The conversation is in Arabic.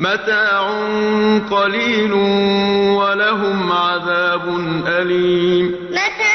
مَتَاعٌ قَلِيلٌ وَلَهُمْ عَذَابٌ أَلِيمٌ. متاع